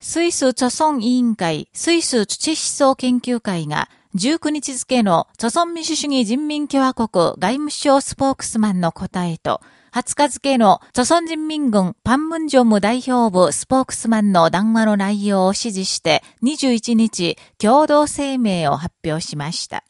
スイス著村委員会、スイス土思想研究会が19日付の著村民主主義人民共和国外務省スポークスマンの答えと、20日付の著村人民軍パンムンジョム代表部スポークスマンの談話の内容を指示して21日共同声明を発表しました。